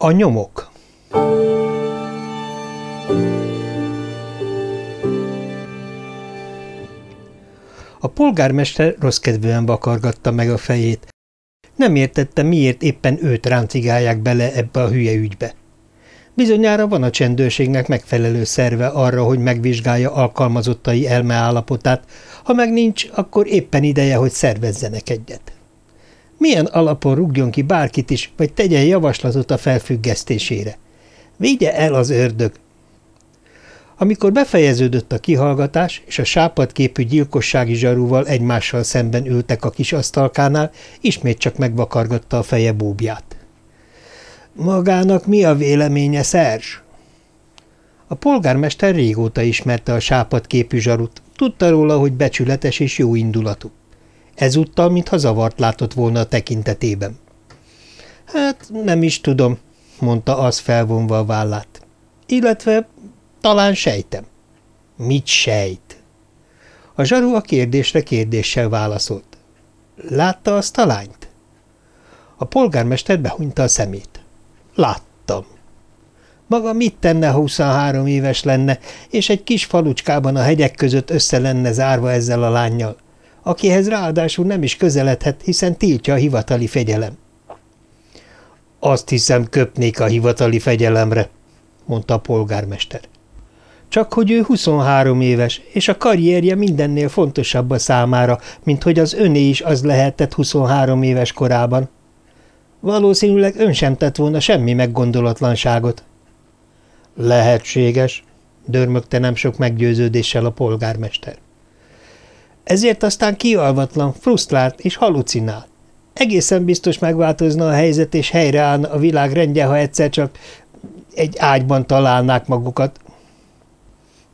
A nyomok A polgármester rossz kedvűen vakargatta meg a fejét. Nem értette, miért éppen őt ráncigálják bele ebbe a hülye ügybe. Bizonyára van a csendőrségnek megfelelő szerve arra, hogy megvizsgálja alkalmazottai elmeállapotát, ha meg nincs, akkor éppen ideje, hogy szervezzenek egyet. Milyen alapon rúgjon ki bárkit is, vagy tegyen javaslatot a felfüggesztésére? Vigye el az ördög! Amikor befejeződött a kihallgatás, és a sápadképű gyilkossági zsarúval egymással szemben ültek a kis asztalkánál, ismét csak megvakargatta a feje búbját. Magának mi a véleménye, Szerzs? A polgármester régóta ismerte a sápadképű zsarut, tudta róla, hogy becsületes és jó indulatú. Ezúttal, mintha zavart látott volna a tekintetében. Hát nem is tudom, mondta az felvonva a vállát. Illetve talán sejtem. Mit sejt? A zsaru a kérdésre kérdéssel válaszolt. Látta azt a lányt? A polgármester behunyta a szemét. Láttam. Maga mit tenne, ha 23 éves lenne, és egy kis falucskában a hegyek között össze lenne zárva ezzel a lányjal, akihez ráadásul nem is közeledhet, hiszen tiltja a hivatali fegyelem. Azt hiszem, köpnék a hivatali fegyelemre, mondta a polgármester. Csak hogy ő 23 éves, és a karrierje mindennél fontosabb a számára, mint hogy az öné is az lehetett 23 éves korában. Valószínűleg ön sem tett volna semmi meggondolatlanságot. Lehetséges, dörmögte nem sok meggyőződéssel a polgármester. Ezért aztán kialvatlan, frusztrált és halucinál. Egészen biztos megváltozna a helyzet, és helyreállna a világ rendje, ha egyszer csak egy ágyban találnák magukat.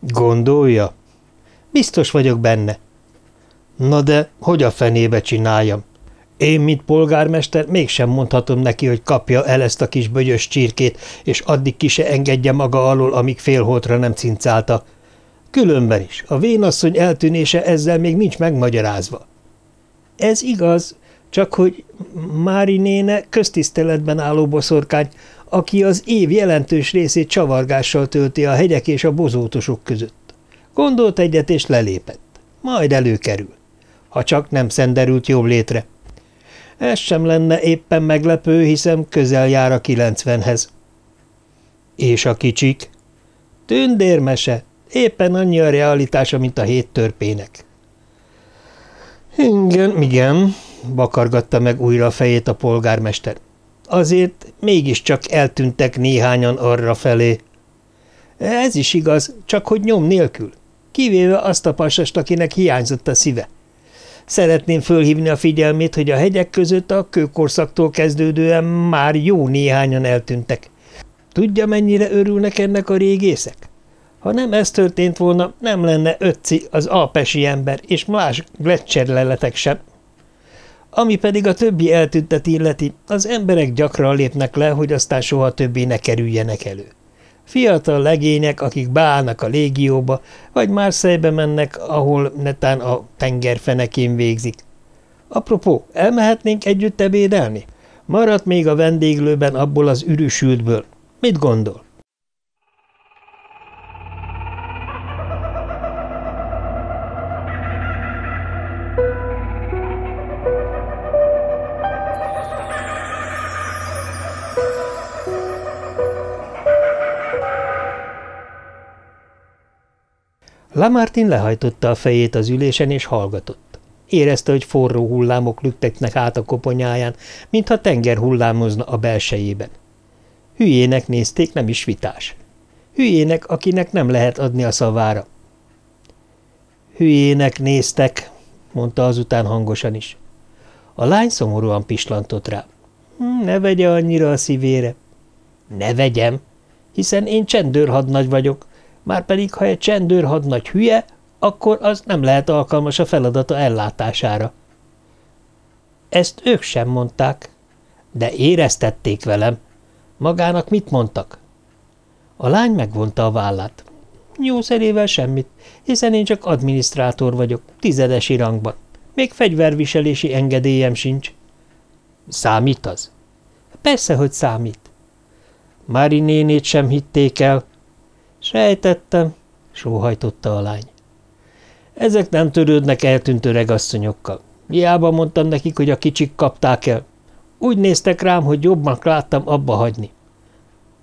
Gondolja? Biztos vagyok benne. Na de hogy a fenébe csináljam? Én, mint polgármester, mégsem mondhatom neki, hogy kapja el ezt a kis bögyös csirkét, és addig ki se engedje maga alól, amíg félholtra nem cincálta. Különben is, a vénasszony eltűnése ezzel még nincs megmagyarázva. Ez igaz, csak hogy Mári néne köztiszteletben álló boszorkány, aki az év jelentős részét csavargással tölti a hegyek és a bozótosok között. Gondolt egyet és lelépett. Majd előkerül. Ha csak nem szenderült jobb létre. Ez sem lenne éppen meglepő, hiszen közel jár a kilencvenhez. És a kicsik? Tündérmese. Éppen annyi a realitása, mint a hét törpének. Igen, igen, bakargatta meg újra a fejét a polgármester. Azért mégiscsak eltűntek néhányan arra felé. Ez is igaz, csak hogy nyom nélkül, kivéve azt a pasast, akinek hiányzott a szíve. Szeretném fölhívni a figyelmét, hogy a hegyek között a kőkorszaktól kezdődően már jó néhányan eltűntek. Tudja, mennyire örülnek ennek a régészek? Ha nem ez történt volna, nem lenne ötci az alpesi ember, és más gletszerleletek sem. Ami pedig a többi eltüntet illeti, az emberek gyakran lépnek le, hogy aztán soha többé ne kerüljenek elő. Fiatal legények, akik beállnak a légióba, vagy már szejbe mennek, ahol netán a tenger fenekén végzik. Apropó, elmehetnénk együtt ebédelni? Maradt még a vendéglőben abból az ürűsültből. Mit gondol? Lamartin lehajtotta a fejét az ülésen, és hallgatott. Érezte, hogy forró hullámok lüktetnek át a koponyáján, mintha tenger hullámozna a belsejében. Hülyének nézték, nem is vitás. Hülyének, akinek nem lehet adni a szavára. Hülyének néztek, mondta azután hangosan is. A lány szomorúan pislantott rá. Hm, ne vegye annyira a szívére. Ne vegyem, hiszen én csendőrhadnagy vagyok, Márpedig, ha egy csendőrhadnagy hülye, akkor az nem lehet alkalmas a feladata ellátására. Ezt ők sem mondták, de éreztették velem. Magának mit mondtak? A lány megvonta a vállát. Jószerével semmit, hiszen én csak adminisztrátor vagyok, tizedesi rangban. Még fegyverviselési engedélyem sincs. Számít az? Persze, hogy számít. Mári nénét sem hitték el. Sejtettem, sóhajtotta a lány. Ezek nem törődnek eltűnt öregasszonyokkal. Hiába mondtam nekik, hogy a kicsik kapták el. Úgy néztek rám, hogy jobban láttam abba hagyni.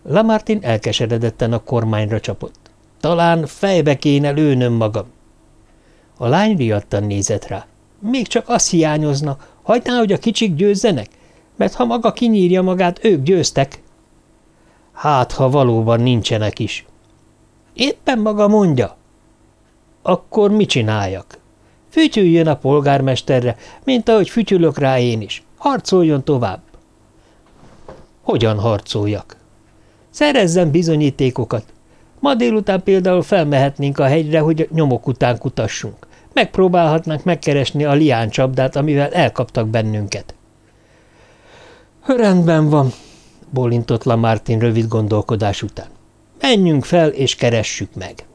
Lamartin elkeseredetten a kormányra csapott. Talán fejbe kéne lőnöm magam. A lány riadtan nézett rá. Még csak az hiányozna, hagyná, hogy a kicsik győzzenek, mert ha maga kinyírja magát, ők győztek. Hát, ha valóban nincsenek is. Éppen maga mondja. Akkor mit csináljak? Fütyüljön a polgármesterre, mint ahogy fütyülök rá én is. Harcoljon tovább. Hogyan harcoljak? Szerezzen bizonyítékokat. Ma délután például felmehetnénk a hegyre, hogy nyomok után kutassunk. Megpróbálhatnánk megkeresni a lián csapdát, amivel elkaptak bennünket. Rendben van, bólintott Lamartin rövid gondolkodás után. Menjünk fel, és keressük meg.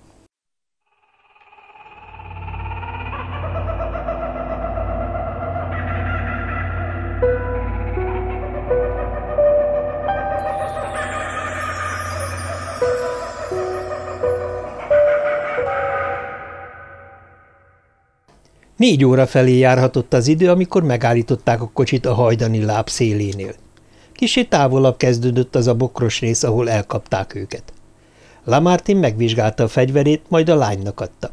Négy óra felé járhatott az idő, amikor megállították a kocsit a hajdani láb szélénél. Kisé távolabb kezdődött az a bokros rész, ahol elkapták őket. Lamartin megvizsgálta a fegyverét, majd a lánynak adta.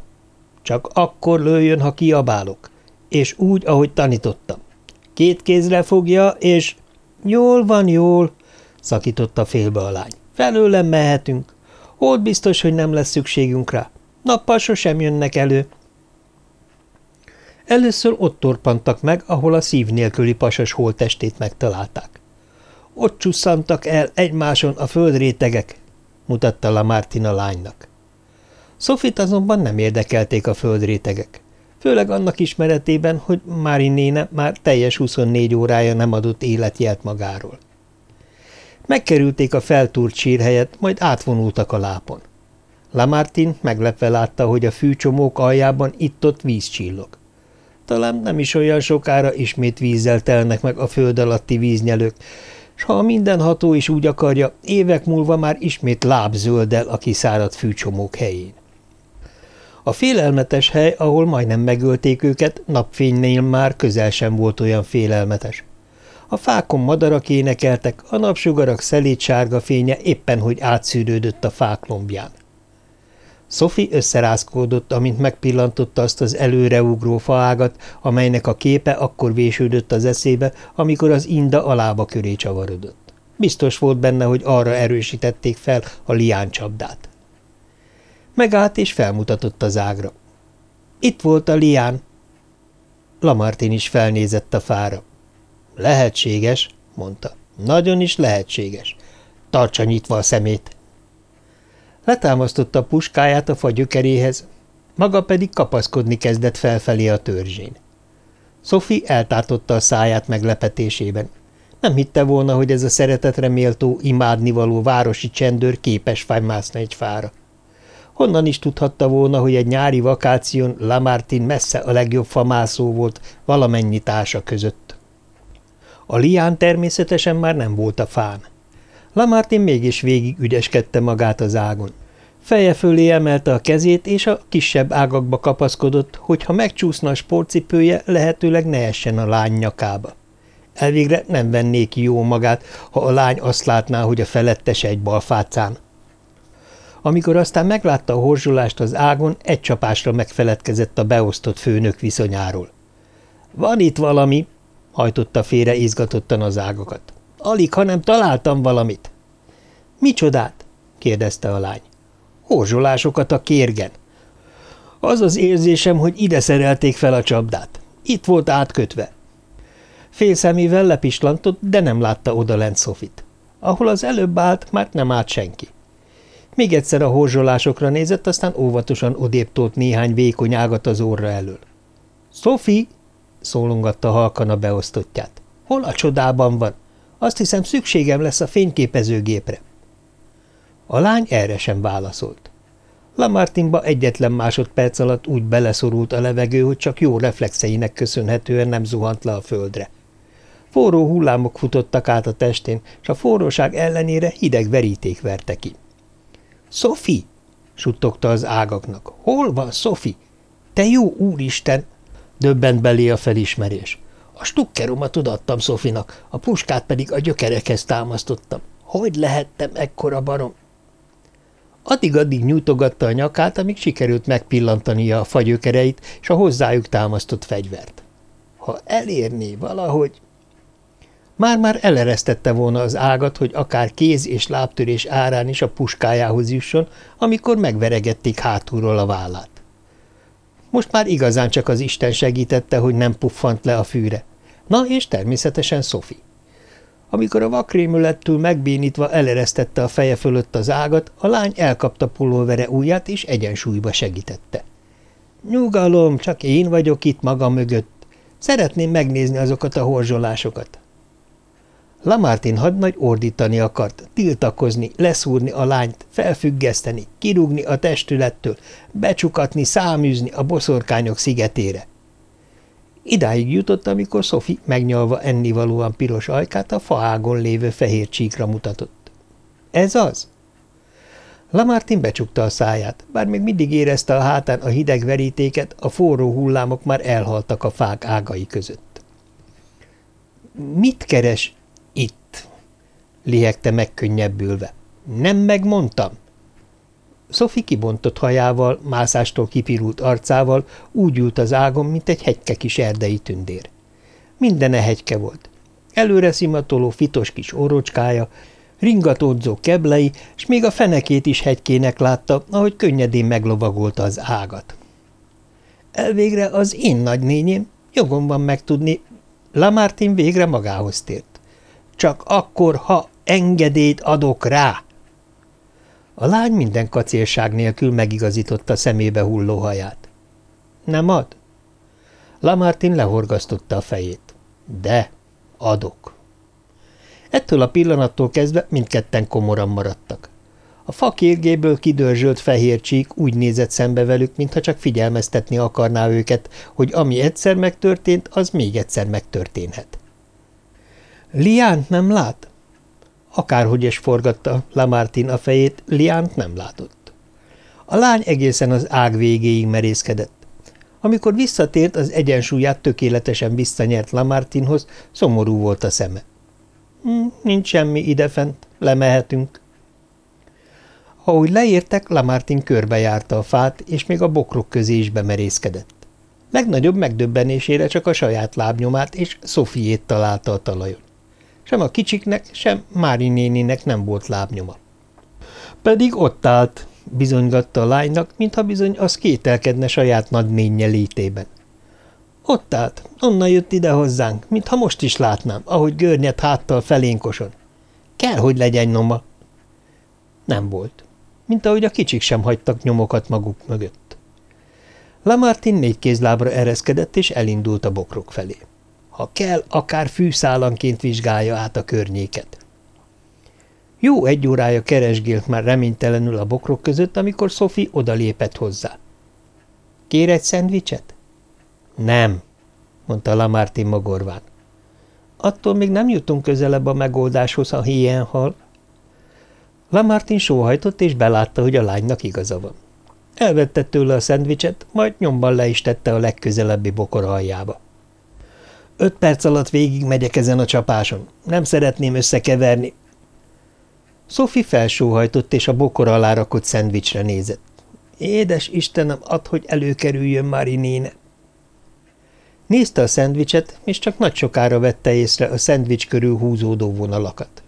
Csak akkor lőjön, ha kiabálok, és úgy, ahogy tanítottam. Két kézre fogja, és... Jól van, jól, szakította félbe a lány. Felőlem mehetünk. Hold biztos, hogy nem lesz szükségünk rá. Nappal sosem jönnek elő, Először ott torpantak meg, ahol a szív nélküli pasas holtestét megtalálták. Ott csusszantak el egymáson a földrétegek, mutatta la Martina lánynak. Sofit azonban nem érdekelték a földrétegek, főleg annak ismeretében, hogy Mári néne már teljes 24 órája nem adott életjelt magáról. Megkerülték a feltúrt sírhelyet, majd átvonultak a lápon. Lamartin meglepve látta, hogy a fűcsomók aljában itt-ott víz csillog. Talán nem is olyan sokára ismét vízzel telnek meg a föld alatti víznyelők, s ha a mindenható is úgy akarja, évek múlva már ismét lábzöldel a kiszáradt fűcsomók helyén. A félelmetes hely, ahol majdnem megölték őket, napfénynél már közel sem volt olyan félelmetes. A fákon madarak énekeltek, a napsugarak szelíd sárga fénye éppen, hogy átszűrődött a fák lombján. Sophie összerázkódott, amint megpillantotta azt az előreugró faágat, amelynek a képe akkor vésődött az eszébe, amikor az inda a lába köré csavarodott. Biztos volt benne, hogy arra erősítették fel a liáncsapdát. Megállt és felmutatott az ágra. Itt volt a lián. Lamartin is felnézett a fára. Lehetséges, mondta. Nagyon is lehetséges. Tartsa nyitva a szemét. Letámasztotta a puskáját a fa gyökeréhez, maga pedig kapaszkodni kezdett felfelé a törzsén. Sophie eltátotta a száját meglepetésében. Nem hitte volna, hogy ez a szeretetre méltó, imádnivaló városi csendőr képes fájmászni egy fára. Honnan is tudhatta volna, hogy egy nyári vakáción Lamartin messze a legjobb famászó volt valamennyi társa között. A lián természetesen már nem volt a fán. Lamartin mégis végig ügyeskedte magát az ágon. Feje fölé emelte a kezét, és a kisebb ágakba kapaszkodott, hogy ha megcsúszna a sportcipője, lehetőleg ne essen a lány nyakába. Elvégre nem venné ki jó magát, ha a lány azt látná, hogy a felettes egy balfácán. Amikor aztán meglátta a horzsulást az ágon, egy csapásra megfeledkezett a beosztott főnök viszonyáról. – Van itt valami! – hajtotta félre izgatottan az ágakat. – Alig, hanem találtam valamit. – Micsodát? – kérdezte a lány. Horzsolásokat a kérgen. Az az érzésem, hogy ide szerelték fel a csapdát. Itt volt átkötve. Félszemével lepislantott, de nem látta oda lent Sofit. Ahol az előbb állt, már nem állt senki. Még egyszer a horzsolásokra nézett, aztán óvatosan odéptolt néhány vékony ágat az orra elől. – Sophie! – szólongatta halkan a beosztottját. – Hol a csodában van? Azt hiszem, szükségem lesz a fényképezőgépre. – a lány erre sem válaszolt. Lamartinba egyetlen másodperc alatt úgy beleszorult a levegő, hogy csak jó reflexeinek köszönhetően nem zuhant le a földre. Forró hullámok futottak át a testén, és a forróság ellenére hideg veríték verte ki. – Szofi! – suttogta az ágaknak. – Hol van Szofi? Te jó úristen! – döbbent belé a felismerés. – A stukkeromat odaadtam Szofinak, a puskát pedig a gyökerekhez támasztottam. Hogy lehettem ekkora barom? Addig-addig nyújtogatta a nyakát, amíg sikerült megpillantania a fagyökereit és a hozzájuk támasztott fegyvert. Ha elérné valahogy... Már-már eleresztette volna az ágat, hogy akár kéz- és lábtörés árán is a puskájához jusson, amikor megveregették hátulról a vállát. Most már igazán csak az Isten segítette, hogy nem puffant le a fűre. Na és természetesen Sophie. Amikor a vakrémülettől megbénítva eleresztette a feje fölött az ágat, a lány elkapta pulóvere ujját és egyensúlyba segítette. – Nyugalom, csak én vagyok itt maga mögött. Szeretném megnézni azokat a horzsolásokat. Lamartin hadnagy ordítani akart, tiltakozni, leszúrni a lányt, felfüggeszteni, kirúgni a testülettől, becsukatni, száműzni a boszorkányok szigetére. Idáig jutott, amikor Sophie megnyalva ennivalóan piros ajkát a faágon lévő fehér csíkra mutatott. – Ez az? Lamartin becsukta a száját, bár még mindig érezte a hátán a hideg verítéket, a forró hullámok már elhaltak a fák ágai között. – Mit keres lihegte megkönnyebbülve. – Nem megmondtam? Szofi kibontott hajával, mászástól kipirult arcával úgy ült az ágon, mint egy hegyke kis erdei tündér. Mindene hegyke volt. Előre szimatoló fitos kis orocskája, ringatódzó keblei, s még a fenekét is hegykének látta, ahogy könnyedén meglovagolta az ágat. Elvégre az én nagynényém, jogom van megtudni, Lamartin végre magához tért. Csak akkor, ha engedélyt adok rá, a lány minden kacélság nélkül megigazította szemébe hulló haját. Nem ad? Lamartin lehorgasztotta a fejét. De, adok. Ettől a pillanattól kezdve mindketten komoran maradtak. A fa kérgéből kidörzsölt fehér csík úgy nézett szembe velük, mintha csak figyelmeztetni akarná őket, hogy ami egyszer megtörtént, az még egyszer megtörténhet. – Liánt nem lát? Akárhogy is forgatta Lamartin a fejét, Liánt nem látott. A lány egészen az ág végéig merészkedett. Amikor visszatért, az egyensúlyát tökéletesen visszanyert Lamartinhoz, szomorú volt a szeme. Hm, – Nincs semmi idefent, lemehetünk. Ahogy leértek, Lamartin körbejárta a fát, és még a bokrok közé is bemerészkedett. Legnagyobb megdöbbenésére csak a saját lábnyomát és Szofiét találta a talajon. Sem a kicsiknek, sem Mári néninek nem volt lábnyoma. Pedig ott állt, bizonygatta a lánynak, mintha bizony az kételkedne saját nagyménye létében. Ott állt, onnan jött ide hozzánk, mintha most is látnám, ahogy görnyet háttal felénkoson. Kell, hogy legyen nyoma. Nem volt, mint ahogy a kicsik sem hagytak nyomokat maguk mögött. Lamartin négy kézlábra ereszkedett, és elindult a bokrok felé. Ha kell, akár fűszálanként vizsgálja át a környéket. Jó egy órája keresgélt már reménytelenül a bokrok között, amikor Sophie odalépett hozzá. – Kér egy szendvicset? – Nem – mondta Lamartin magorván. – Attól még nem jutunk közelebb a megoldáshoz, ha híjen hal. Lamartin sóhajtott, és belátta, hogy a lánynak igaza van. Elvette tőle a szendvicset, majd nyomban le is tette a legközelebbi bokor aljába. Öt perc alatt végig megyek ezen a csapáson. Nem szeretném összekeverni. Sophie felsóhajtott, és a bokor alá rakott szendvicsre nézett. Édes Istenem, add, hogy előkerüljön már inéne. Nézte a szendvicset, és csak nagy sokára vette észre a szendvics körül húzódó vonalakat.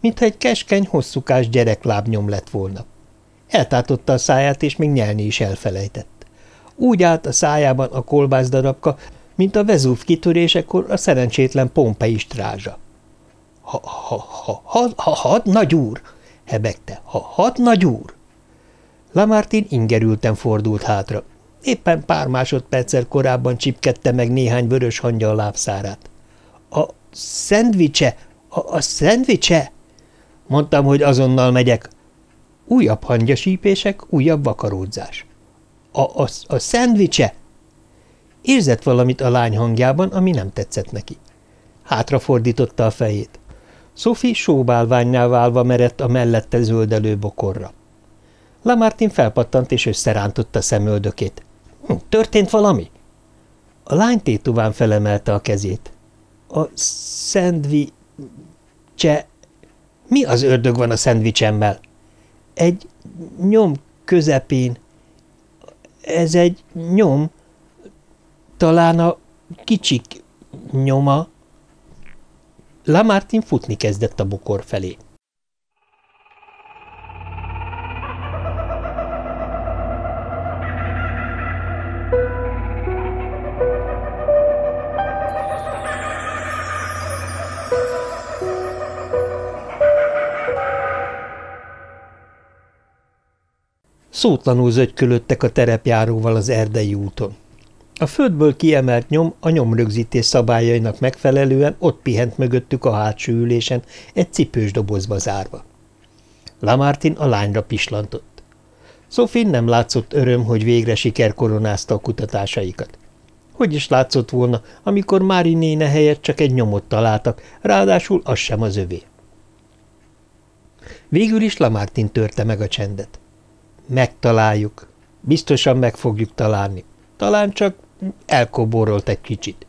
Mintha egy keskeny, hosszúkás gyereklábnyom lett volna. Eltátotta a száját, és még nyelni is elfelejtett. Úgy állt a szájában a kolbász darabka, mint a Vezúv kitörésekor a szerencsétlen Pompei strázsa. Ha, ha, ha, ha, ha, nagy úr! hebegte. Ha, had, nagy úr! Lamartin ingerülten fordult hátra. Éppen pár másodperccel korábban csipkedte meg néhány vörös hangyal lábszárát. A szendvicse! A, a szendvicse! Mondtam, hogy azonnal megyek. Újabb hangyasípések, újabb vakaródzás. A, a, a szendvicse! Érzett valamit a lány hangjában, ami nem tetszett neki. Hátrafordította a fejét. Sophie sóbálványná válva merett a mellette zöldelő bokorra. Lamartin felpattant és összerántotta szemöldökét. Hm, – Történt valami? A lány tétuván felemelte a kezét. – A szendvi... Mi az ördög van a szendvicsemmel? – Egy nyom közepén. Ez egy nyom. Talán a kicsik nyoma. Lamartin futni kezdett a bokor felé. Szótlanul zögykölöttek a terepjáróval az erdei úton. A földből kiemelt nyom a nyomrögzítés szabályainak megfelelően ott pihent mögöttük a hátsó ülésen, egy cipős dobozba zárva. Lamartin a lányra pislantott. Sophie nem látszott öröm, hogy végre siker koronázta a kutatásaikat. Hogy is látszott volna, amikor Mári néne helyett csak egy nyomot találtak, ráadásul az sem az övé. Végül is Lamartin törte meg a csendet. Megtaláljuk. Biztosan meg fogjuk találni. Talán csak elkoborolt egy kicsit.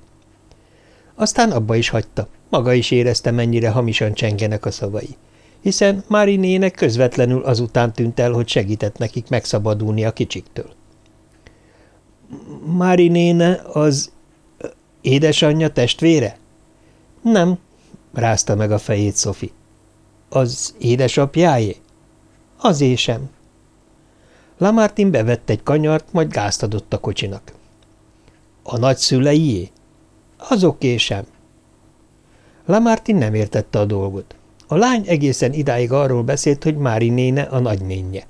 Aztán abba is hagyta. Maga is érezte, mennyire hamisan csengenek a szavai. Hiszen Mári nének közvetlenül azután tűnt el, hogy segített nekik megszabadulni a kicsiktől. Mári néne az édesanyja testvére? Nem, rázta meg a fejét Szofi. Az édesapjáé? Azé sem. Lamartin bevett egy kanyart, majd gázt adott a kocsinak. A nagyszüleié? Azoké sem. Lamartin nem értette a dolgot. A lány egészen idáig arról beszélt, hogy Mári néne a nagynénje.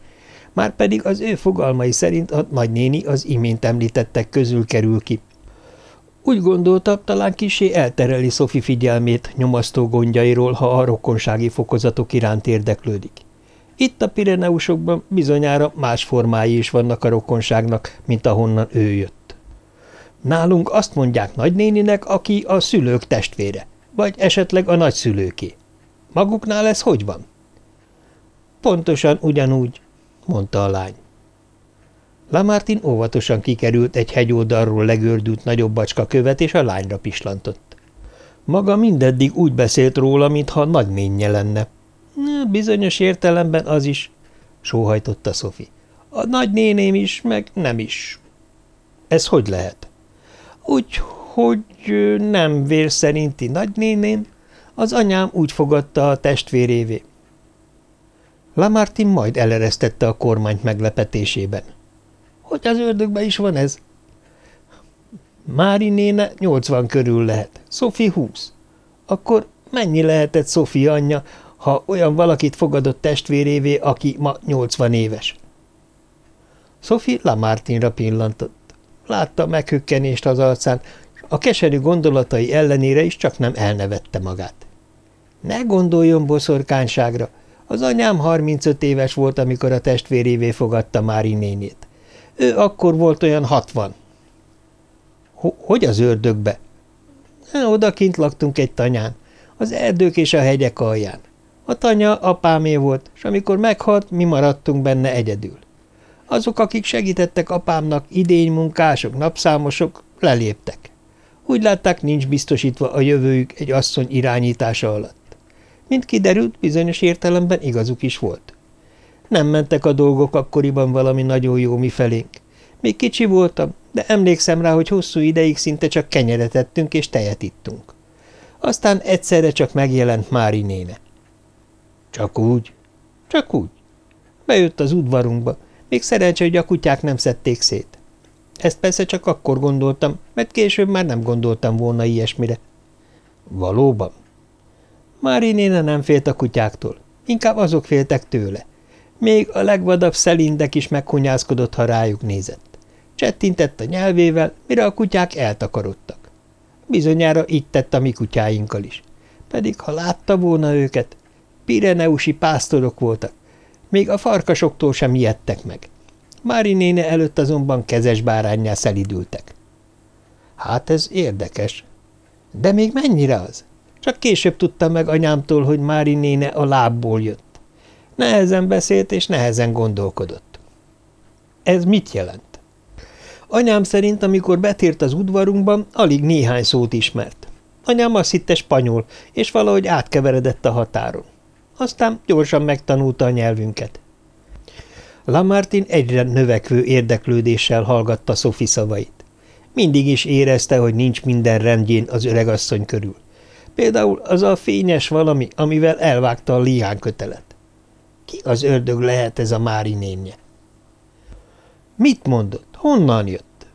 Márpedig az ő fogalmai szerint a nagynéni az imént említettek közül kerül ki. Úgy gondolta, talán kisé eltereli Szofi figyelmét nyomasztó gondjairól, ha a rokonsági fokozatok iránt érdeklődik. Itt a Pireneusokban bizonyára más formái is vannak a rokonságnak, mint ahonnan ő jött. Nálunk azt mondják nagynéninek, aki a szülők testvére, vagy esetleg a nagyszülőké. Maguknál ez hogy van? Pontosan ugyanúgy, mondta a lány. Lamartin óvatosan kikerült egy hegyoldalról legördült nagyobb bacska követ, és a lányra pislantott. Maga mindeddig úgy beszélt róla, mintha nagynénje lenne, Bizonyos értelemben az is, sóhajtotta Szofi. A nagynéném is, meg nem is. Ez hogy lehet? Úgy, hogy nem vér szerinti nagynéném, az anyám úgy fogadta a testvérévé. Lamartin majd eleresztette a kormányt meglepetésében. Hogy az ördögbe is van ez? Mári néne nyolcvan körül lehet, Szofi húsz. Akkor mennyi lehetett Szofi anyja, ha olyan valakit fogadott testvérévé, aki ma 80 éves. Sophie Lamartinra pillantott. Látta meghökkenést az arcán, a keserű gondolatai ellenére is csak nem elnevette magát. Ne gondoljon boszorkányságra, az anyám 35 éves volt, amikor a testvérévé fogadta Mári nénét. Ő akkor volt olyan 60. – Hogy az ördögbe? – Odakint laktunk egy tanyán, az erdők és a hegyek alján. A tanya apámé volt, és amikor meghalt, mi maradtunk benne egyedül. Azok, akik segítettek apámnak, idénymunkások, napszámosok, leléptek. Úgy látták, nincs biztosítva a jövőjük egy asszony irányítása alatt. Mint kiderült, bizonyos értelemben igazuk is volt. Nem mentek a dolgok akkoriban valami nagyon jó mi felénk. Még kicsi voltam, de emlékszem rá, hogy hosszú ideig szinte csak kenyeret ettünk és tejet ittunk. Aztán egyszerre csak megjelent Mári néne. Csak úgy? Csak úgy. Bejött az udvarunkba. Még szerencse, hogy a kutyák nem szedték szét. Ezt persze csak akkor gondoltam, mert később már nem gondoltam volna ilyesmire. Valóban? Mári néne nem félt a kutyáktól. Inkább azok féltek tőle. Még a legvadabb szelindek is meghunyászkodott, ha rájuk nézett. Csettintett a nyelvével, mire a kutyák eltakarodtak. Bizonyára így tett a mi kutyáinkkal is. Pedig ha látta volna őket, Pireneusi pásztorok voltak. Még a farkasoktól sem ijedtek meg. Mári néne előtt azonban kezes bárányjá szelidültek. Hát ez érdekes. De még mennyire az? Csak később tudtam meg anyámtól, hogy Mári néne a lábból jött. Nehezen beszélt és nehezen gondolkodott. Ez mit jelent? Anyám szerint, amikor betért az udvarunkban, alig néhány szót ismert. Anyám azt hitte spanyol, és valahogy átkeveredett a határon. Aztán gyorsan megtanulta a nyelvünket. Lamartin egyre növekvő érdeklődéssel hallgatta Sophie szavait. Mindig is érezte, hogy nincs minden rendjén az öregasszony körül. Például az a fényes valami, amivel elvágta a lián kötelet. Ki az ördög lehet ez a Mári nénje? Mit mondott? Honnan jött?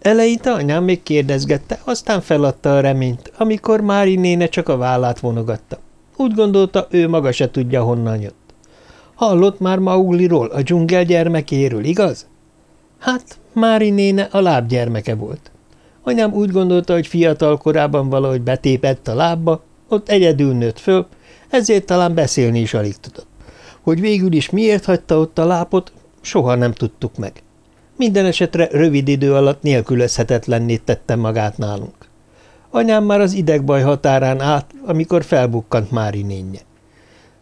Eleinte anyám még kérdezgette, aztán feladta a reményt, amikor Mári néne csak a vállát vonogatta. Úgy gondolta, ő maga se tudja, honnan jött. Hallott már Maugliról, a dzsungel gyermekéről, igaz? Hát, Mári néne a lábgyermeke volt. Anyám úgy gondolta, hogy fiatal korában valahogy betépett a lábba, ott egyedül nőtt föl, ezért talán beszélni is alig tudott. Hogy végül is miért hagyta ott a lápot, soha nem tudtuk meg. Minden esetre rövid idő alatt nélkülözhetetlenné tette magát nálunk. Anyám már az idegbaj határán át, amikor felbukkant Mári nénye.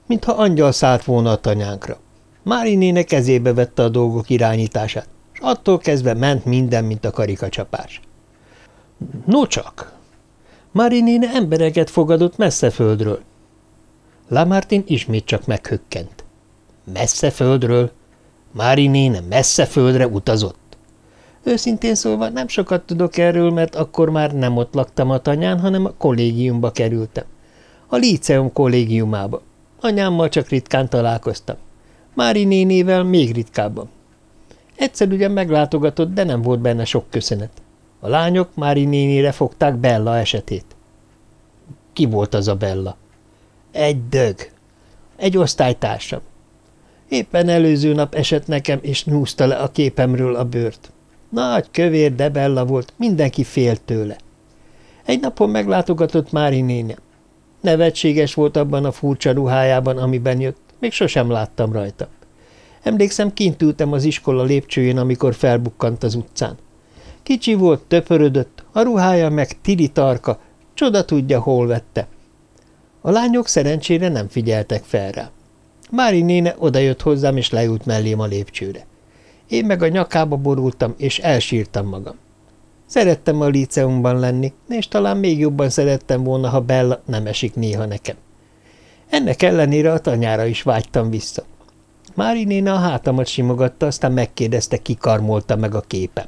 Mintha angyal szállt volna a tanyánkra. Mári néne kezébe vette a dolgok irányítását, és attól kezdve ment minden, mint a karikacsapás. No csak! Mári néne embereket fogadott messze földről. Lamartin ismét csak meghökkent. Messze földről? Mári néne messze földre utazott. Őszintén szólva nem sokat tudok erről, mert akkor már nem ott laktam a tanyán, hanem a kollégiumba kerültem. A Líceum kollégiumába. Anyámmal csak ritkán találkoztam. Mári nénével még ritkábban. Egyszer ugyan meglátogatott, de nem volt benne sok köszönet. A lányok Mári nénére fogták Bella esetét. Ki volt az a Bella? Egy dög. Egy osztálytársam. Éppen előző nap esett nekem, és nyúzta le a képemről a bőrt. Nagy, kövér debella volt, mindenki félt tőle. Egy napon meglátogatott Mári néne. Nevetséges volt abban a furcsa ruhájában, amiben jött, még sosem láttam rajta. Emlékszem, kint ültem az iskola lépcsőjén, amikor felbukkant az utcán. Kicsi volt, töpörödött, a ruhája meg tiri tarka, csoda tudja, hol vette. A lányok szerencsére nem figyeltek fel rá. Mári néne odajött hozzám, és leült mellém a lépcsőre. Én meg a nyakába borultam, és elsírtam magam. Szerettem a líceumban lenni, és talán még jobban szerettem volna, ha Bella nem esik néha nekem. Ennek ellenére a tanyára is vágytam vissza. Mári néne a hátamat simogatta, aztán megkérdezte, ki karmolta meg a képem.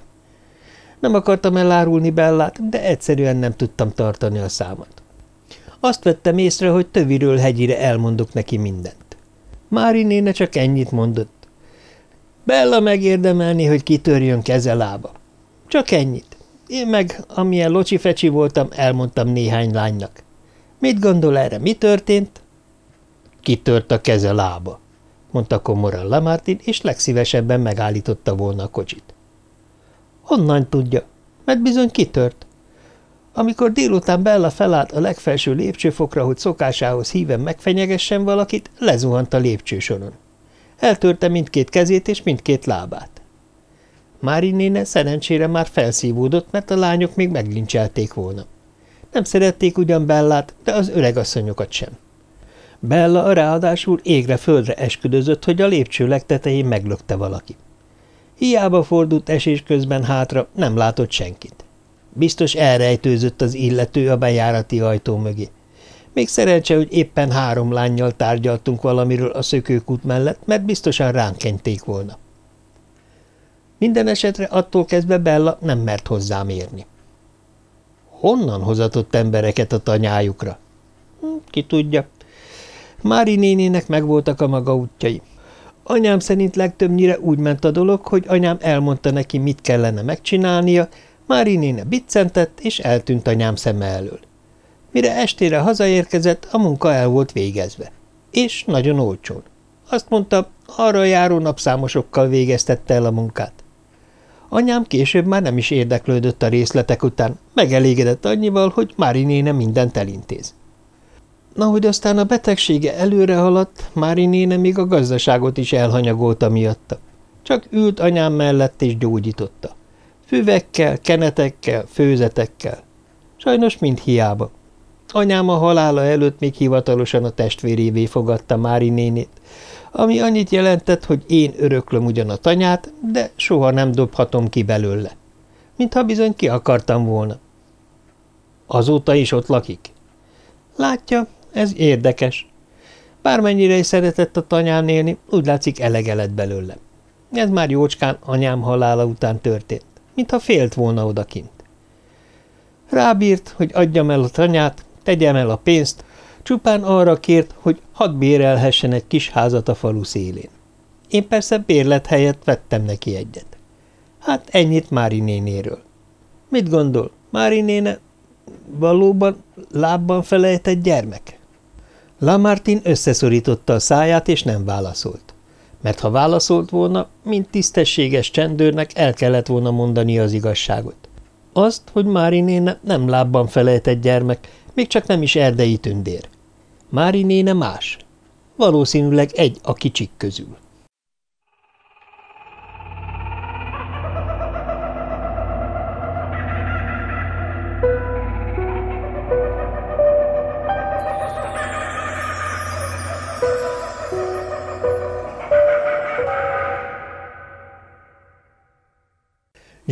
Nem akartam elárulni Bellát, de egyszerűen nem tudtam tartani a számat. Azt vettem észre, hogy töviről hegyire elmondok neki mindent. Mári néne csak ennyit mondott. Bella megérdemelni, hogy kitörjön keze lába. Csak ennyit. Én meg, amilyen locsifecsi voltam, elmondtam néhány lánynak. Mit gondol erre, mi történt? Kitört a keze lába, mondta komoran Lamartin, és legszívesebben megállította volna a kocsit. Honnan tudja? Mert bizony kitört. Amikor délután Bella felállt a legfelső lépcsőfokra, hogy szokásához híven megfenyegessen valakit, lezuhant a lépcsősoron. Eltörte mindkét kezét és mindkét lábát. Mári néne szerencsére már felszívódott, mert a lányok még meglincselték volna. Nem szerették ugyan Bellát, de az öregasszonyokat sem. Bella ráadásul égre-földre esküdözött, hogy a lépcső legtetején meglökte valaki. Hiába fordult esés közben hátra, nem látott senkit. Biztos elrejtőzött az illető a bejárati ajtó mögé. Még szerencse, hogy éppen három lányjal tárgyaltunk valamiről a szökőkút mellett, mert biztosan ránk kenték volna. Minden esetre attól kezdve Bella nem mert hozzám érni. Honnan hozatott embereket a tanyájukra? Hm, ki tudja. Mári nénének megvoltak a maga útjai. Anyám szerint legtöbbnyire úgy ment a dolog, hogy anyám elmondta neki, mit kellene megcsinálnia, Mári néne biccentett, és eltűnt anyám szeme elől. Mire estére hazaérkezett, a munka el volt végezve. És nagyon olcsón. Azt mondta, arra járó napszámosokkal végeztette el a munkát. Anyám később már nem is érdeklődött a részletek után, megelégedett annyival, hogy Mári néne mindent elintéz. Na, hogy aztán a betegsége előre haladt, Mári néne még a gazdaságot is elhanyagolta miatta. Csak ült anyám mellett és gyógyította. Füvekkel, kenetekkel, főzetekkel. Sajnos mind hiába. Anyám a halála előtt még hivatalosan a testvérévé fogadta Mári nénét, ami annyit jelentett, hogy én öröklöm ugyan a tanyát, de soha nem dobhatom ki belőle. Mintha bizony ki akartam volna. Azóta is ott lakik? Látja, ez érdekes. Bármennyire is szeretett a tanyán élni, úgy látszik elege lett belőle. Ez már jócskán anyám halála után történt, mintha félt volna odakint. Rábírt, hogy adjam el a tanyát, tegyem el a pénzt, csupán arra kért, hogy hadd bérelhessen egy kis házat a falu szélén. Én persze bérlet helyett vettem neki egyet. Hát ennyit Mári nénéről. Mit gondol, Mári néne valóban lábban felejtett gyermek? Lamartin összeszorította a száját, és nem válaszolt. Mert ha válaszolt volna, mint tisztességes csendőrnek el kellett volna mondani az igazságot. Azt, hogy Mári néne nem lábban felejtett gyermek, még csak nem is erdei tündér. Mári néne más. Valószínűleg egy a kicsik közül.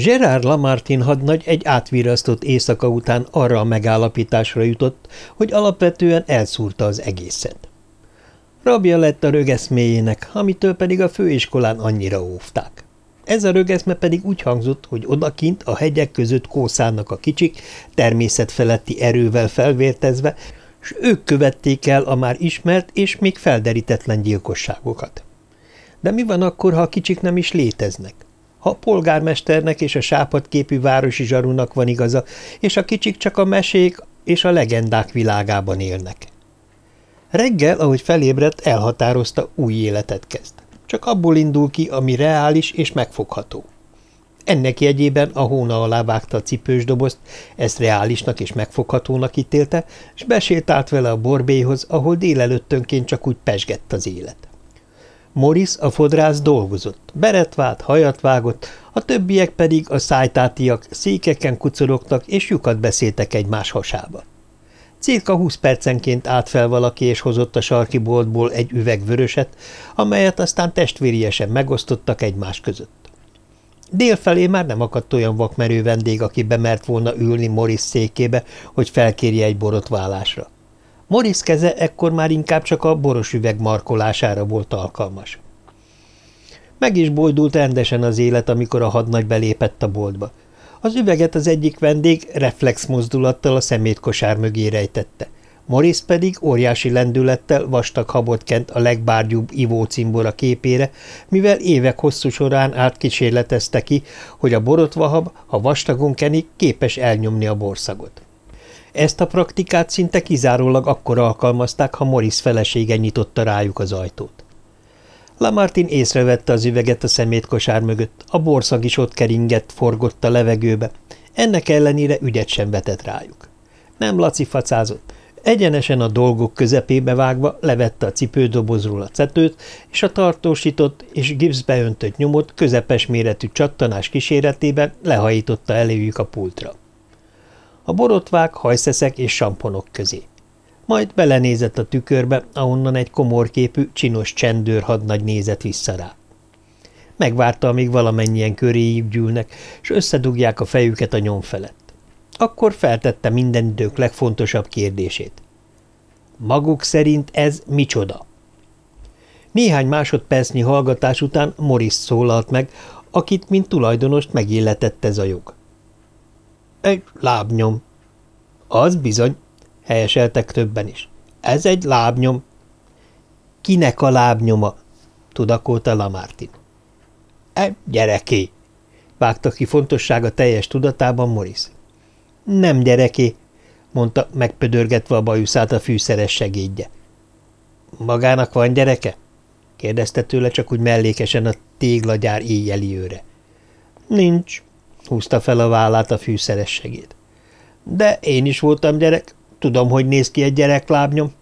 Gerard Lamartin hadnagy egy átvirasztott éjszaka után arra a megállapításra jutott, hogy alapvetően elszúrta az egészet. Rabja lett a rögeszméjének, amitől pedig a főiskolán annyira óvták. Ez a rögeszme pedig úgy hangzott, hogy odakint a hegyek között kószálnak a kicsik, természetfeletti erővel felvértezve, s ők követték el a már ismert és még felderítetlen gyilkosságokat. De mi van akkor, ha a kicsik nem is léteznek? Ha a polgármesternek és a sápadképű városi zsarunak van igaza, és a kicsik csak a mesék és a legendák világában élnek. Reggel, ahogy felébredt, elhatározta, új életet kezd. Csak abból indul ki, ami reális és megfogható. Ennek jegyében a hóna alá vágta a cipős dobozt, ezt reálisnak és megfoghatónak ítélte, és besétált vele a borbélyhoz, ahol délelőttönként csak úgy pesgett az élet. Morris, a fodrász dolgozott, beret vált, hajat vágott, a többiek pedig a szájtátiak székeken kucorogtak és lyukat beszéltek egymás hasába. Cirka húsz percenként állt fel valaki és hozott a sarki boltból egy üveg vöröset, amelyet aztán testvériesen megosztottak egymás között. Délfelé már nem akadt olyan vakmerő vendég, aki bemert volna ülni Morris székébe, hogy felkérje egy borotválásra. Morris keze ekkor már inkább csak a boros üveg markolására volt alkalmas. Meg is bojdult rendesen az élet, amikor a hadnagy belépett a boltba. Az üveget az egyik vendég reflex mozdulattal a szemétkosár mögé rejtette. Morris pedig óriási lendülettel vastag habot kent a legbárgyúbb ivócimbora képére, mivel évek hosszú során átkísérletezte ki, hogy a borotvahab, ha vastagon kenik, képes elnyomni a borszagot. Ezt a praktikát szinte kizárólag akkor alkalmazták, ha Morris felesége nyitotta rájuk az ajtót. Lamartin észrevette az üveget a szemétkosár mögött, a borszag is ott keringett, forgott a levegőbe, ennek ellenére ügyet sem vetett rájuk. Nem Laci facázott, egyenesen a dolgok közepébe vágva levette a cipődobozról a cetőt, és a tartósított és gipszbe öntött nyomot közepes méretű csattanás kíséretében lehajította eléjük a pultra a borotvák, hajszeszek és samponok közé. Majd belenézett a tükörbe, ahonnan egy komorképű, csinos csendőr hadnagy nézett vissza rá. Megvárta, amíg valamennyien köréjük gyűlnek, és összedugják a fejüket a nyom felett. Akkor feltette minden idők legfontosabb kérdését. Maguk szerint ez micsoda? Néhány másodpercnyi hallgatás után Morris szólalt meg, akit, mint tulajdonost megilletett ez a jog. Egy lábnyom. Az bizony, helyeseltek többen is. Ez egy lábnyom. Kinek a lábnyoma? tudakolta Lamartin. Egy gyereké, vágta ki fontossága teljes tudatában Morris. Nem gyereké, mondta megpödörgetve a bajuszát a fűszeres segédje. Magának van gyereke? kérdezte tőle csak úgy mellékesen a téglagyár éjjeli őre. Nincs, húzta fel a vállát a fűszeres segéd. De én is voltam gyerek, tudom, hogy néz ki egy gyerek lábnyom.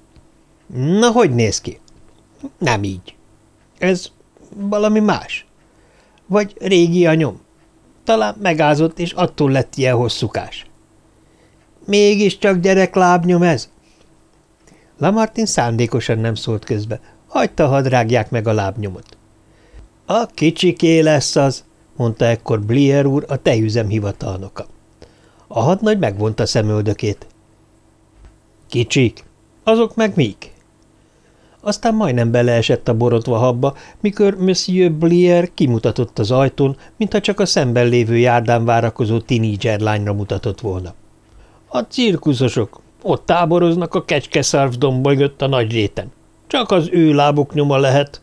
Na, hogy néz ki? Nem így. Ez valami más. Vagy régi a nyom. Talán megázott, és attól lett ilyen hosszúkás. Mégiscsak gyerek lábnyom ez? Lamartin szándékosan nem szólt közbe. Hagyta, rágják meg a lábnyomot. A kicsiké lesz az, mondta ekkor Blier úr, a tejüzem hivatalnoka. A hadnagy megvonta szemöldökét. Kicsik? Azok meg mik? Aztán majdnem beleesett a borotva habba, mikor Monsieur Blier kimutatott az ajtón, mintha csak a szemben lévő járdán várakozó tinédzser lányra mutatott volna. A cirkuszosok, ott táboroznak a kecskeszárv mögött a nagy réten. Csak az ő lábuk nyoma lehet.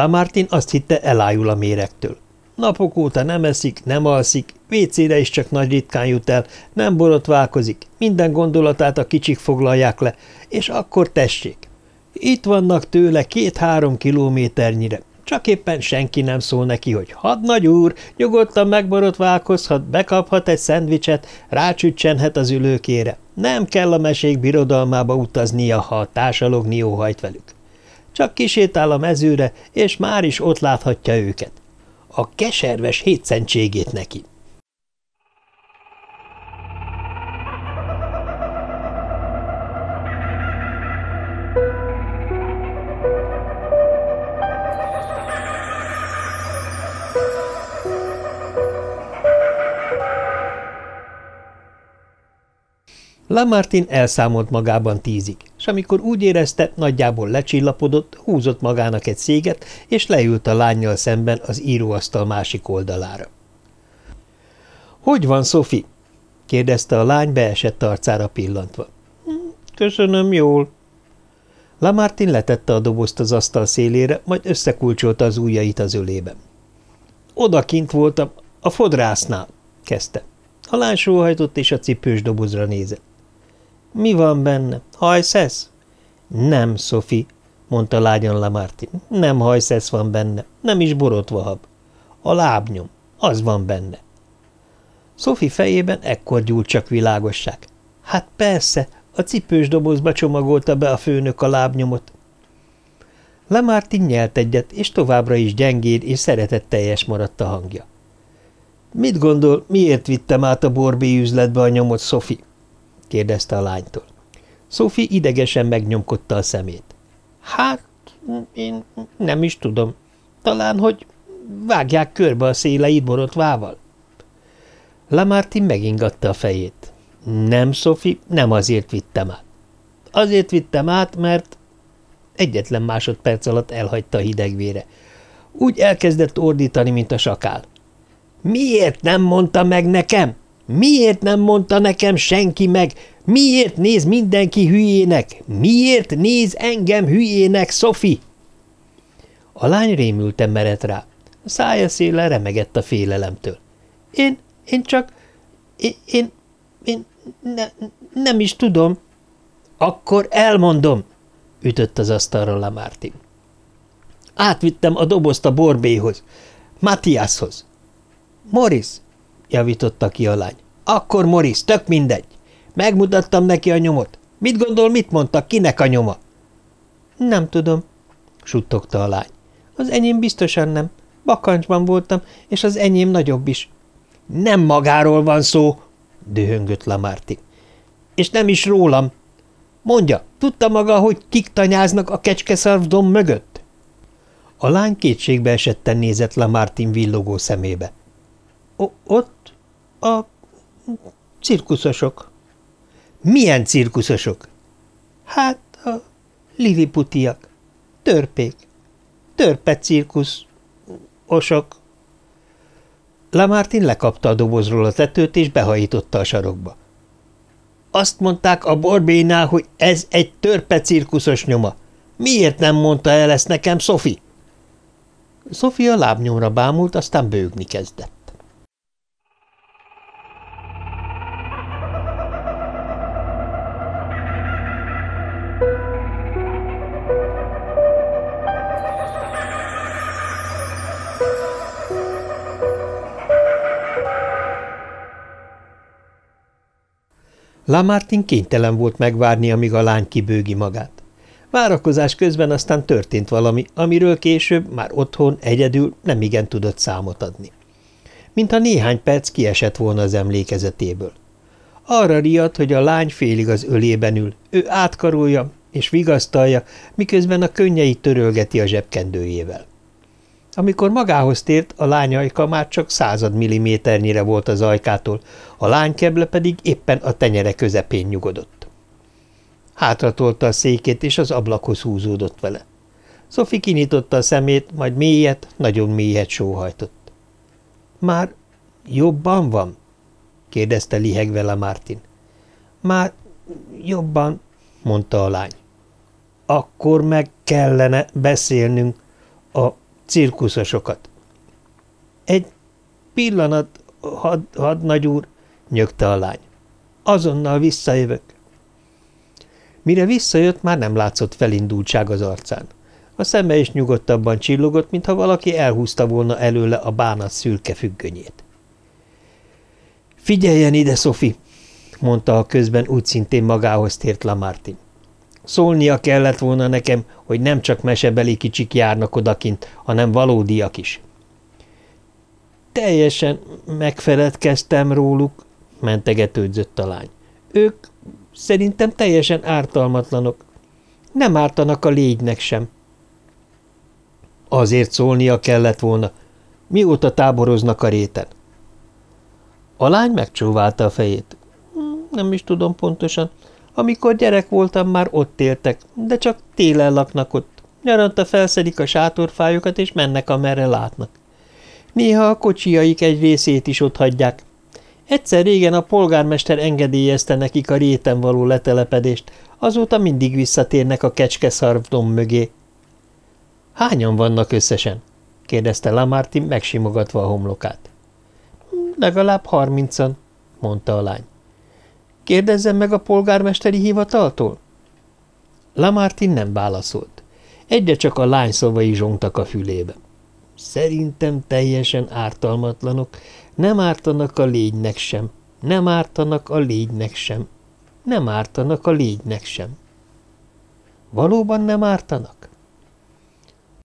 Lamartin azt hitte elájul a méregtől. Napok óta nem eszik, nem alszik, vécére is csak nagy ritkán jut el, nem borotválkozik, minden gondolatát a kicsik foglalják le, és akkor tessék. Itt vannak tőle két-három kilométernyire, csak éppen senki nem szól neki, hogy hadnagy úr, nyugodtan megborotválkozhat, bekaphat egy szendvicset, rácsüccsenhet az ülőkére. Nem kell a mesék birodalmába utaznia, ha a társalogni óhajt velük. Csak kisétál a mezőre, és már is ott láthatja őket. A keserves hétszentségét neki. Lamartin elszámolt magában tízig, és amikor úgy érezte, nagyjából lecsillapodott, húzott magának egy széget, és leült a lányjal szemben az íróasztal másik oldalára. – Hogy van, Sophie? – kérdezte a lány beesett arcára pillantva. Hm, – Köszönöm, jól. Lamartin letette a dobozt az asztal szélére, majd összekulcsolta az ujjait az ölében. – Odakint voltam, a fodrásznál – kezdte. A lány sóhajtott, és a cipős dobozra nézett. Mi van benne? Hajszesz? Nem, Szofi, mondta lágyan Lamartin. Nem hajszesz van benne, nem is borotvahab. A lábnyom, az van benne. Szofi fejében ekkor gyúlt csak világosság. Hát persze, a cipős dobozba csomagolta be a főnök a lábnyomot. Lamartin nyelt egyet, és továbbra is gyengéd és szeretetteljes maradt a hangja. Mit gondol, miért vittem át a borbé üzletbe a nyomot, Szofi? Kérdezte a lánytól. Sophie idegesen megnyomkodta a szemét. Hát, én nem is tudom. Talán, hogy vágják körbe a széleit borotvával. Lamartin megingatta a fejét. Nem, Sophie, nem azért vittem át. Azért vittem át, mert egyetlen másodperc alatt elhagyta a hidegvére. Úgy elkezdett ordítani, mint a sakál. Miért nem mondta meg nekem? Miért nem mondta nekem senki meg? Miért néz mindenki hülyének? Miért néz engem hülyének, Szofi? A lány rémülten merett rá. A szája széle remegett a félelemtől. Én, én csak, én, én, én ne, nem is tudom. Akkor elmondom, ütött az asztalra Lamartin. Átvittem a dobozt a borbéhoz, Matthiashoz. Morris, javította ki a lány. Akkor Morris, tök mindegy. Megmutattam neki a nyomot. Mit gondol, mit mondta, kinek a nyoma? Nem tudom, suttogta a lány. Az enyém biztosan nem. Bakancsban voltam, és az enyém nagyobb is. Nem magáról van szó, dühöngött Lamarti. És nem is rólam. Mondja, tudta maga, hogy kik tanyáznak a kecskeszarvdom mögött? A lány kétségbe esetten nézett Lamartin villogó szemébe. – Ott a cirkuszosok. Milyen cirkuszosok? Hát a liliputiak, törpék, törpe cirkusz, osok. Lamartin lekapta a dobozról a tetőt, és behajította a sarokba. Azt mondták a borbénál, hogy ez egy törpe cirkuszos nyoma. Miért nem mondta el ezt nekem, Szofi? Szofi a lábnyomra bámult, aztán bőgni kezdett. Lamartin kénytelen volt megvárni, amíg a lány kibőgi magát. Várakozás közben aztán történt valami, amiről később, már otthon, egyedül nem igen tudott számot adni. Mintha néhány perc kiesett volna az emlékezetéből. Arra riadt, hogy a lány félig az ölében ül, ő átkarolja és vigasztalja, miközben a könnyeit törölgeti a zsebkendőjével. Amikor magához tért, a lány ajka már csak század milliméternyire volt az ajkától, a lány keble pedig éppen a tenyere közepén nyugodott. Hátratolta a székét, és az ablakhoz húzódott vele. Szofi kinyitotta a szemét, majd mélyet, nagyon mélyet sóhajtott. – Már jobban van? – kérdezte lihegve le Martin. – Már jobban – mondta a lány. – Akkor meg kellene beszélnünk a cirkuszosokat. – Egy pillanat, had, hadnagy úr – nyögte a lány. – Azonnal visszajövök. Mire visszajött, már nem látszott felindultság az arcán. A szeme is nyugodtabban csillogott, mintha valaki elhúzta volna előle a bánat szürke függönyét. – Figyeljen ide, Szofi! – mondta a közben úgy szintén magához tért Lamartin. Szólnia kellett volna nekem, hogy nem csak mesebeli kicsik járnak odakint, hanem valódiak is. Teljesen megfeledkeztem róluk, mentegetődzött a lány. Ők Szerintem teljesen ártalmatlanok. Nem ártanak a légynek sem. Azért szólnia kellett volna. Mióta táboroznak a réten? A lány megcsóválta a fejét. Hm, nem is tudom pontosan. Amikor gyerek voltam, már ott éltek, de csak télen laknak ott. Nyaranta felszedik a sátorfájukat, és mennek, amerre látnak. Néha a kocsiaik egy részét is ott hagyják, Egyszer régen a polgármester engedélyezte nekik a réten való letelepedést, azóta mindig visszatérnek a kecskeszarvdom mögé. – Hányan vannak összesen? – kérdezte Lamartin megsimogatva a homlokát. – Legalább harmincan – mondta a lány. – Kérdezzem meg a polgármesteri hivataltól? Lamartin nem válaszolt. Egyre csak a lány szavai zsongtak a fülébe. Szerintem teljesen ártalmatlanok, nem ártanak a légynek sem, nem ártanak a légynek sem, nem ártanak a légynek sem. Valóban nem ártanak?